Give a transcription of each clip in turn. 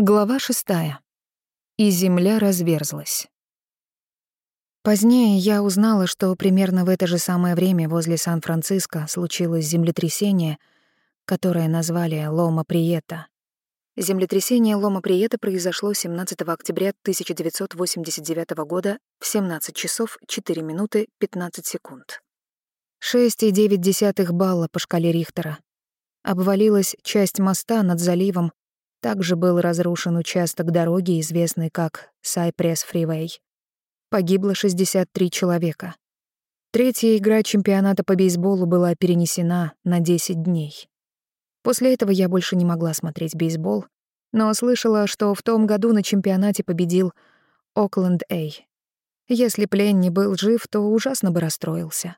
Глава шестая. И земля разверзлась. Позднее я узнала, что примерно в это же самое время возле Сан-Франциско случилось землетрясение, которое назвали Лома Приета. Землетрясение Лома Приета произошло 17 октября 1989 года в 17 часов 4 минуты 15 секунд. 6,9 балла по шкале Рихтера. Обвалилась часть моста над заливом, также был разрушен участок дороги, известный как Сайпресс Фривей. Погибло 63 человека. Третья игра чемпионата по бейсболу была перенесена на 10 дней. После этого я больше не могла смотреть бейсбол, но слышала, что в том году на чемпионате победил Окленд Эй. Если Пленни был жив, то ужасно бы расстроился.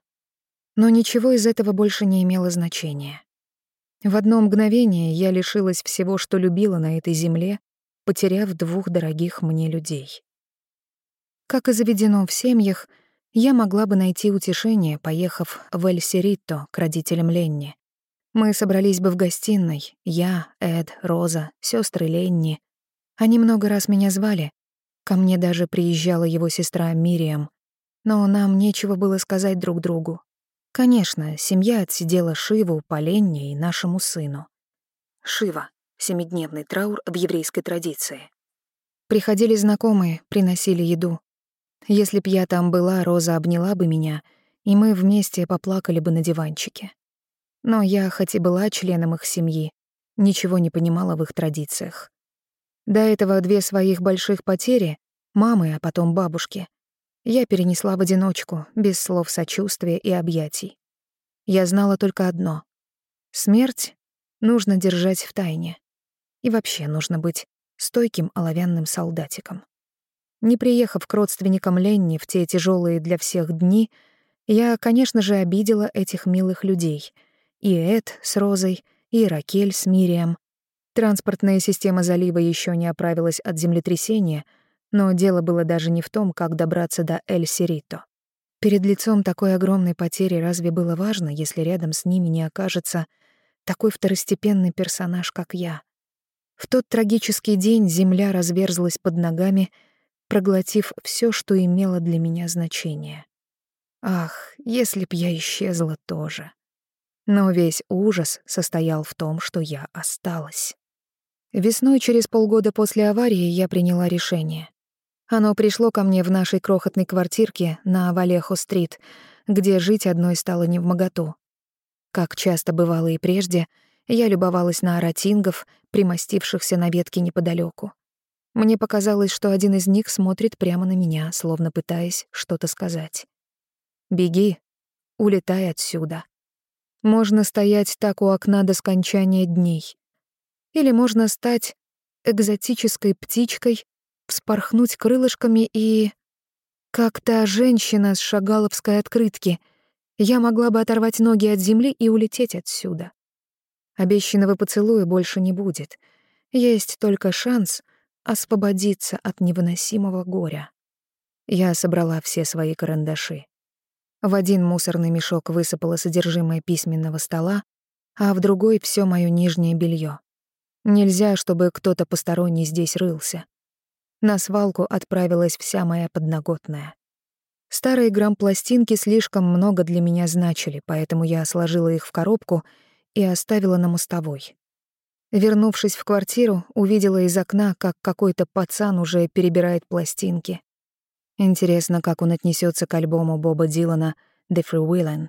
Но ничего из этого больше не имело значения. В одно мгновение я лишилась всего, что любила на этой земле, потеряв двух дорогих мне людей. Как и заведено в семьях, я могла бы найти утешение, поехав в Эль-Серитто к родителям Ленни. Мы собрались бы в гостиной, я, Эд, Роза, сестры Ленни. Они много раз меня звали. Ко мне даже приезжала его сестра Мириам. Но нам нечего было сказать друг другу. Конечно, семья отсидела Шиву, Поленне и нашему сыну. Шива — семидневный траур в еврейской традиции. Приходили знакомые, приносили еду. Если б я там была, Роза обняла бы меня, и мы вместе поплакали бы на диванчике. Но я, хоть и была членом их семьи, ничего не понимала в их традициях. До этого две своих больших потери — мамы, а потом бабушки — я перенесла в одиночку, без слов сочувствия и объятий. Я знала только одно — смерть нужно держать в тайне. И вообще нужно быть стойким оловянным солдатиком. Не приехав к родственникам Ленни в те тяжелые для всех дни, я, конечно же, обидела этих милых людей. И Эд с Розой, и Ракель с Мирием. Транспортная система залива еще не оправилась от землетрясения — но дело было даже не в том, как добраться до Эль-Сирито. Перед лицом такой огромной потери разве было важно, если рядом с ними не окажется такой второстепенный персонаж, как я? В тот трагический день земля разверзлась под ногами, проглотив все, что имело для меня значение. Ах, если б я исчезла тоже. Но весь ужас состоял в том, что я осталась. Весной через полгода после аварии я приняла решение. Оно пришло ко мне в нашей крохотной квартирке на Валехо-стрит, где жить одной стало невмоготу. Как часто бывало и прежде, я любовалась на аратингов, примостившихся на ветке неподалеку. Мне показалось, что один из них смотрит прямо на меня, словно пытаясь что-то сказать. «Беги, улетай отсюда». Можно стоять так у окна до скончания дней. Или можно стать экзотической птичкой, вспорхнуть крылышками и... Как та женщина с шагаловской открытки. Я могла бы оторвать ноги от земли и улететь отсюда. Обещанного поцелуя больше не будет. Есть только шанс освободиться от невыносимого горя. Я собрала все свои карандаши. В один мусорный мешок высыпала содержимое письменного стола, а в другой — все моё нижнее белье. Нельзя, чтобы кто-то посторонний здесь рылся. На свалку отправилась вся моя подноготная. Старые грамм-пластинки слишком много для меня значили, поэтому я сложила их в коробку и оставила на мостовой. Вернувшись в квартиру, увидела из окна, как какой-то пацан уже перебирает пластинки. Интересно, как он отнесется к альбому Боба Дилана «The Freewheelin'»,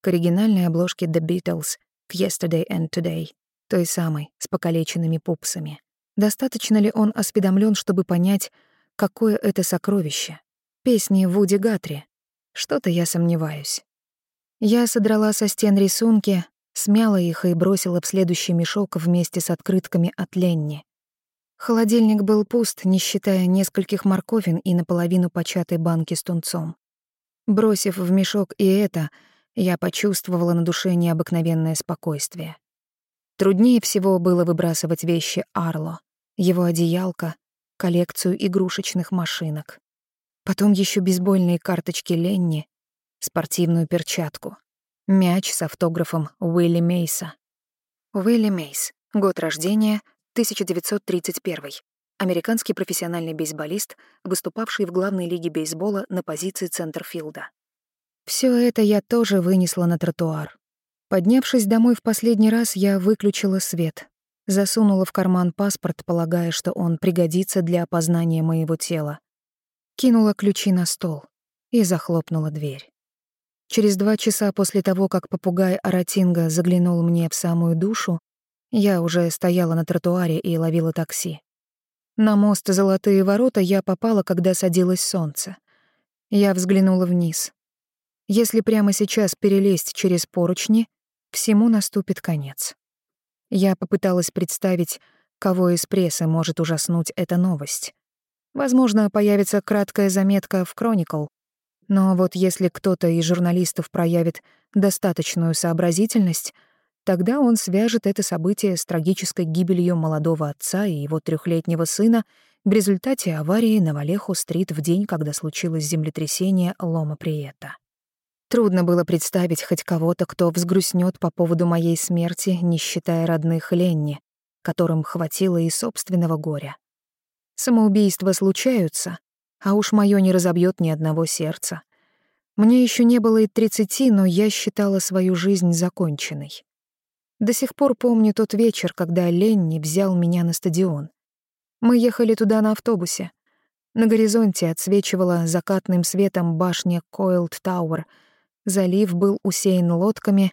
к оригинальной обложке The Beatles к «Yesterday and Today», той самой, с покалеченными пупсами. Достаточно ли он осведомлен, чтобы понять, какое это сокровище? Песни Вуди Гатри. Что-то я сомневаюсь. Я содрала со стен рисунки, смяла их и бросила в следующий мешок вместе с открытками от Ленни. Холодильник был пуст, не считая нескольких морковин и наполовину початой банки с тунцом. Бросив в мешок и это, я почувствовала на душе необыкновенное спокойствие. Труднее всего было выбрасывать вещи Арло, его одеялко, коллекцию игрушечных машинок. Потом еще бейсбольные карточки Ленни, спортивную перчатку, мяч с автографом Уилли Мейса. Уилли Мейс. Год рождения 1931. американский профессиональный бейсболист, выступавший в главной лиге бейсбола на позиции центрфилда. Все это я тоже вынесла на тротуар. Поднявшись домой в последний раз, я выключила свет, засунула в карман паспорт, полагая, что он пригодится для опознания моего тела. Кинула ключи на стол и захлопнула дверь. Через два часа после того, как попугай Аратинга заглянул мне в самую душу, я уже стояла на тротуаре и ловила такси. На мост Золотые ворота я попала, когда садилось солнце. Я взглянула вниз. Если прямо сейчас перелезть через поручни, всему наступит конец. Я попыталась представить, кого из прессы может ужаснуть эта новость. Возможно, появится краткая заметка в Chronicle, но вот если кто-то из журналистов проявит достаточную сообразительность, тогда он свяжет это событие с трагической гибелью молодого отца и его трехлетнего сына в результате аварии на Валеху-стрит в день, когда случилось землетрясение Лома Приета. Трудно было представить хоть кого-то, кто взгрустнет по поводу моей смерти, не считая родных Ленни, которым хватило и собственного горя. Самоубийства случаются, а уж моё не разобьёт ни одного сердца. Мне ещё не было и тридцати, но я считала свою жизнь законченной. До сих пор помню тот вечер, когда Ленни взял меня на стадион. Мы ехали туда на автобусе. На горизонте отсвечивала закатным светом башня Койлд Тауэр — Залив был усеян лодками,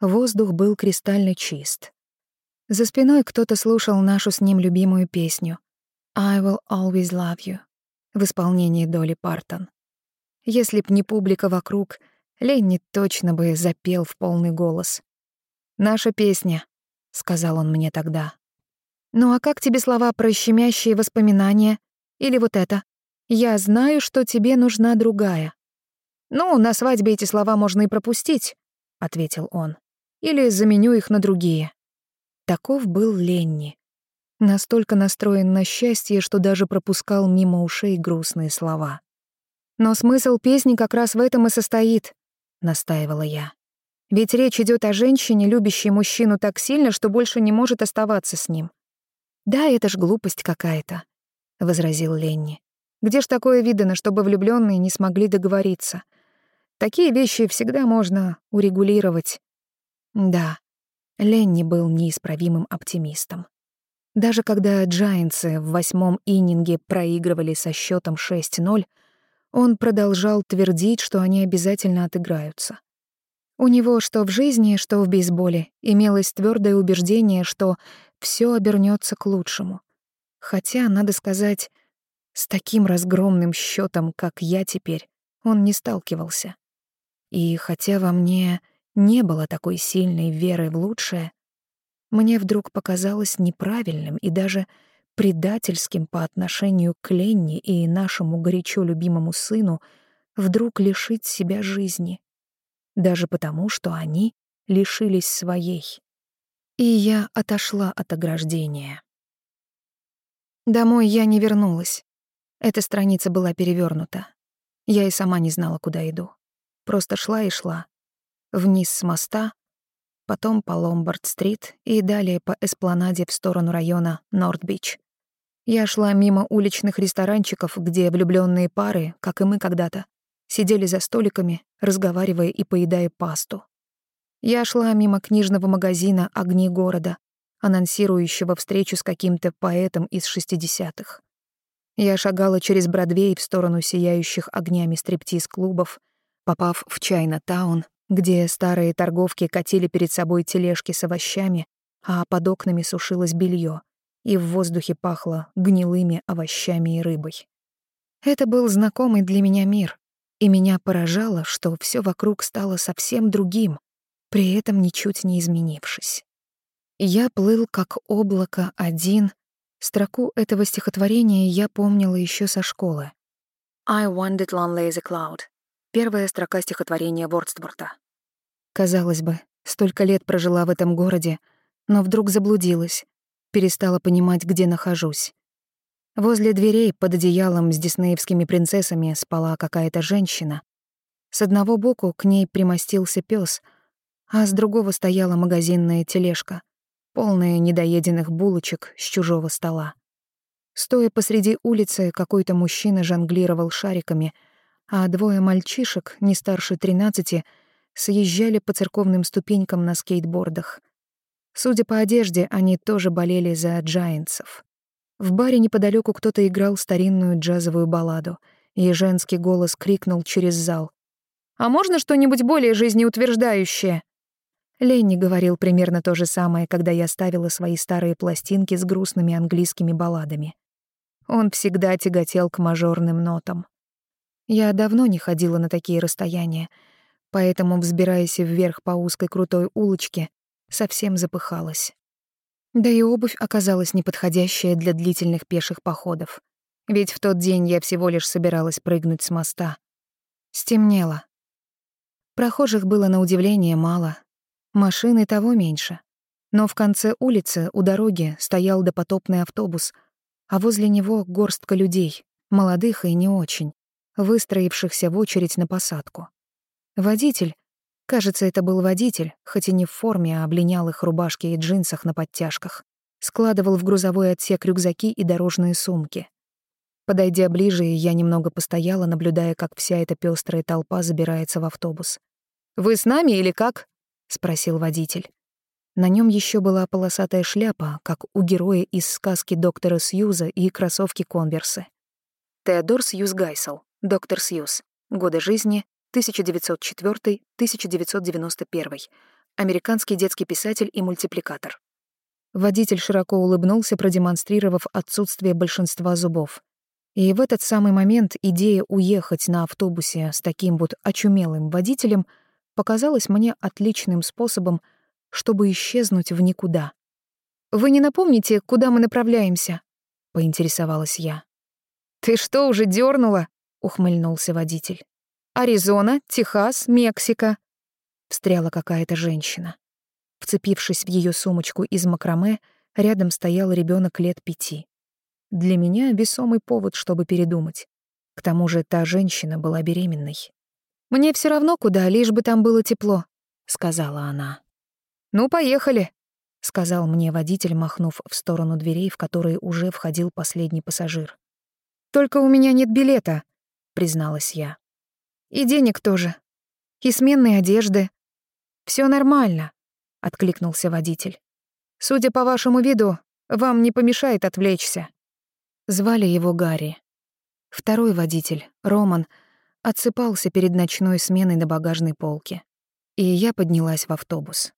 воздух был кристально чист. За спиной кто-то слушал нашу с ним любимую песню «I will always love you» в исполнении Доли Партон. Если б не публика вокруг, Ленни точно бы запел в полный голос. «Наша песня», — сказал он мне тогда. «Ну а как тебе слова про щемящие воспоминания? Или вот это? Я знаю, что тебе нужна другая». «Ну, на свадьбе эти слова можно и пропустить», — ответил он. «Или заменю их на другие». Таков был Ленни. Настолько настроен на счастье, что даже пропускал мимо ушей грустные слова. «Но смысл песни как раз в этом и состоит», — настаивала я. «Ведь речь идет о женщине, любящей мужчину так сильно, что больше не может оставаться с ним». «Да, это ж глупость какая-то», — возразил Ленни. «Где ж такое видано, чтобы влюбленные не смогли договориться?» Такие вещи всегда можно урегулировать. Да, Ленни был неисправимым оптимистом. Даже когда джайнцы в восьмом иннинге проигрывали со счетом 6-0, он продолжал твердить, что они обязательно отыграются. У него что в жизни, что в бейсболе имелось твердое убеждение, что все обернется к лучшему. Хотя, надо сказать, с таким разгромным счетом, как я теперь, он не сталкивался. И хотя во мне не было такой сильной веры в лучшее, мне вдруг показалось неправильным и даже предательским по отношению к Ленни и нашему горячо любимому сыну вдруг лишить себя жизни. Даже потому, что они лишились своей. И я отошла от ограждения. Домой я не вернулась. Эта страница была перевернута. Я и сама не знала, куда иду. Просто шла и шла. Вниз с моста, потом по Ломбард-стрит и далее по эспланаде в сторону района Норд-Бич. Я шла мимо уличных ресторанчиков, где влюбленные пары, как и мы когда-то, сидели за столиками, разговаривая и поедая пасту. Я шла мимо книжного магазина «Огни города», анонсирующего встречу с каким-то поэтом из 60-х. Я шагала через Бродвей в сторону сияющих огнями стриптиз-клубов, попав в Чайна-таун, где старые торговки катили перед собой тележки с овощами, а под окнами сушилось белье, и в воздухе пахло гнилыми овощами и рыбой. Это был знакомый для меня мир, и меня поражало, что все вокруг стало совсем другим, при этом ничуть не изменившись. Я плыл как облако один. Строку этого стихотворения я помнила еще со школы. I wandered lonely as a cloud. Первая строка стихотворения Вордсворта. Казалось бы, столько лет прожила в этом городе, но вдруг заблудилась, перестала понимать, где нахожусь. Возле дверей под одеялом с диснеевскими принцессами спала какая-то женщина. С одного боку к ней примостился пес, а с другого стояла магазинная тележка, полная недоеденных булочек с чужого стола. Стоя посреди улицы, какой-то мужчина жонглировал шариками, а двое мальчишек, не старше тринадцати, съезжали по церковным ступенькам на скейтбордах. Судя по одежде, они тоже болели за джайнцев. В баре неподалеку кто-то играл старинную джазовую балладу, и женский голос крикнул через зал. «А можно что-нибудь более жизнеутверждающее?» Ленни говорил примерно то же самое, когда я ставила свои старые пластинки с грустными английскими балладами. Он всегда тяготел к мажорным нотам. Я давно не ходила на такие расстояния, поэтому, взбираясь вверх по узкой крутой улочке, совсем запыхалась. Да и обувь оказалась неподходящая для длительных пеших походов. Ведь в тот день я всего лишь собиралась прыгнуть с моста. Стемнело. Прохожих было на удивление мало, машины того меньше. Но в конце улицы у дороги стоял допотопный автобус, а возле него горстка людей, молодых и не очень, выстроившихся в очередь на посадку. Водитель, кажется, это был водитель, хоть и не в форме, а облинял их рубашке и джинсах на подтяжках, складывал в грузовой отсек рюкзаки и дорожные сумки. Подойдя ближе, я немного постояла, наблюдая, как вся эта пестрая толпа забирается в автобус. «Вы с нами или как?» — спросил водитель. На нем еще была полосатая шляпа, как у героя из сказки доктора Сьюза и кроссовки Конверсы. Теодор Сьюз Гайсел, доктор Сьюз. Годы жизни 1904-1991. Американский детский писатель и мультипликатор. Водитель широко улыбнулся, продемонстрировав отсутствие большинства зубов. И в этот самый момент идея уехать на автобусе с таким вот очумелым водителем показалась мне отличным способом, чтобы исчезнуть в никуда. «Вы не напомните, куда мы направляемся?» — поинтересовалась я. «Ты что, уже дернула? Ухмыльнулся водитель. «Аризона, Техас, Мексика», — встряла какая-то женщина. Вцепившись в ее сумочку из макраме, рядом стоял ребенок лет пяти. Для меня весомый повод, чтобы передумать. К тому же та женщина была беременной. «Мне все равно куда, лишь бы там было тепло», — сказала она. «Ну, поехали», — сказал мне водитель, махнув в сторону дверей, в которые уже входил последний пассажир. «Только у меня нет билета», — призналась я. «И денег тоже. И сменной одежды. Все нормально», — откликнулся водитель. «Судя по вашему виду, вам не помешает отвлечься». Звали его Гарри. Второй водитель, Роман, отсыпался перед ночной сменой на багажной полке. И я поднялась в автобус.